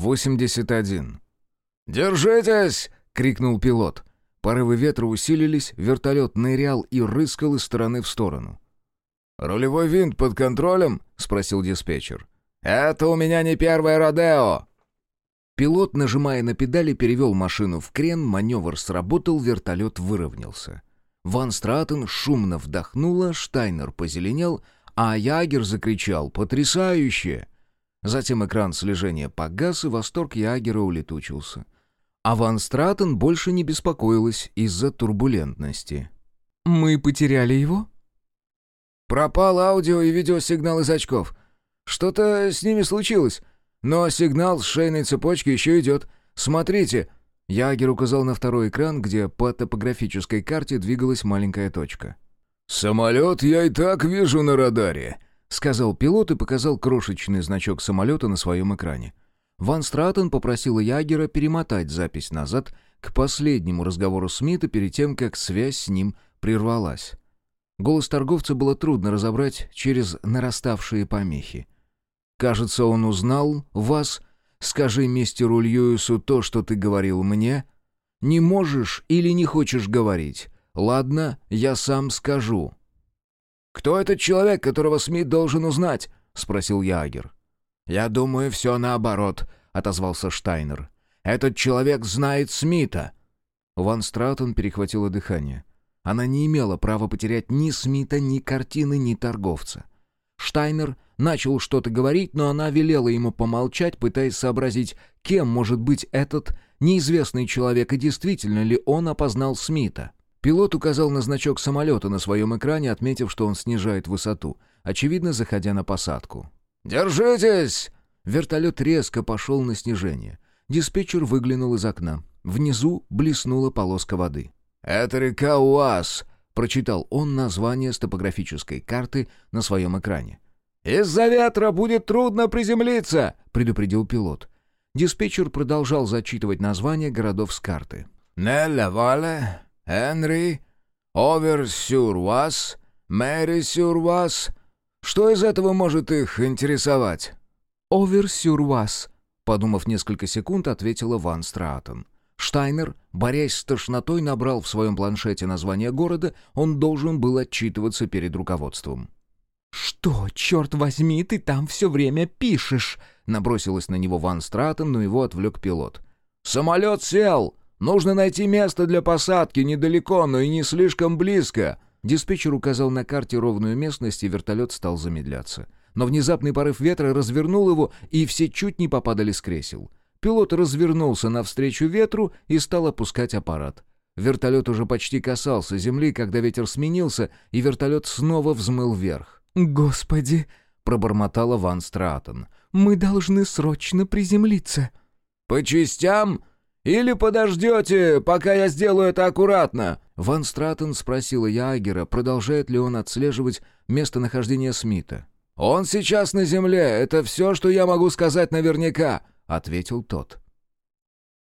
81. «Держитесь!» — крикнул пилот. Порывы ветра усилились, вертолет нырял и рыскал из стороны в сторону. «Рулевой винт под контролем?» — спросил диспетчер. «Это у меня не первое Родео!» Пилот, нажимая на педали, перевел машину в крен, маневр сработал, вертолет выровнялся. Ван Стратен шумно вдохнула, Штайнер позеленел, а Ягер закричал «Потрясающе!». Затем экран слежения погас, и восторг Ягера улетучился. А Ван Стратен больше не беспокоилась из-за турбулентности. «Мы потеряли его?» «Пропал аудио и видеосигнал из очков. Что-то с ними случилось. Но сигнал с шейной цепочки еще идет. Смотрите!» Ягер указал на второй экран, где по топографической карте двигалась маленькая точка. «Самолет я и так вижу на радаре», — сказал пилот и показал крошечный значок самолета на своем экране. Ван Стратен попросил Ягера перемотать запись назад к последнему разговору Смита перед тем, как связь с ним прервалась. Голос торговца было трудно разобрать через нараставшие помехи. «Кажется, он узнал вас. Скажи мистеру Льюису то, что ты говорил мне. Не можешь или не хочешь говорить. «Ладно, я сам скажу». «Кто этот человек, которого Смит должен узнать?» — спросил Ягер. «Я думаю, все наоборот», — отозвался Штайнер. «Этот человек знает Смита». Ван Стратон перехватила дыхание. Она не имела права потерять ни Смита, ни картины, ни торговца. Штайнер начал что-то говорить, но она велела ему помолчать, пытаясь сообразить, кем может быть этот неизвестный человек и действительно ли он опознал Смита. Пилот указал на значок самолета на своем экране, отметив, что он снижает высоту, очевидно, заходя на посадку. «Держитесь!» Вертолет резко пошел на снижение. Диспетчер выглянул из окна. Внизу блеснула полоска воды. «Это река Уаз», — прочитал он название с топографической карты на своем экране. «Из-за ветра будет трудно приземлиться», — предупредил пилот. Диспетчер продолжал зачитывать названия городов с карты. «Нелля-Вале, Энри, Овер-Сюр-Вас, Мэри-Сюр-Вас. Что из этого может их интересовать?» «Овер-Сюр-Вас», подумав несколько секунд, ответила Ван Стратон. Штайнер, борясь с тошнотой, набрал в своем планшете название города, он должен был отчитываться перед руководством. «Что, черт возьми, ты там все время пишешь?» Набросилась на него Ван Стратон, но его отвлек пилот. «Самолет сел! Нужно найти место для посадки недалеко, но и не слишком близко». Диспетчер указал на карте ровную местность, и вертолет стал замедляться. Но внезапный порыв ветра развернул его, и все чуть не попадали с кресел. Пилот развернулся навстречу ветру и стал опускать аппарат. Вертолет уже почти касался земли, когда ветер сменился, и вертолет снова взмыл вверх. «Господи!» — пробормотала Ван Стратон. «Мы должны срочно приземлиться». «По частям?» Или подождете, пока я сделаю это аккуратно?» Ван Стратен спросила Ягера, продолжает ли он отслеживать местонахождение Смита. «Он сейчас на земле, это все, что я могу сказать наверняка», — ответил тот.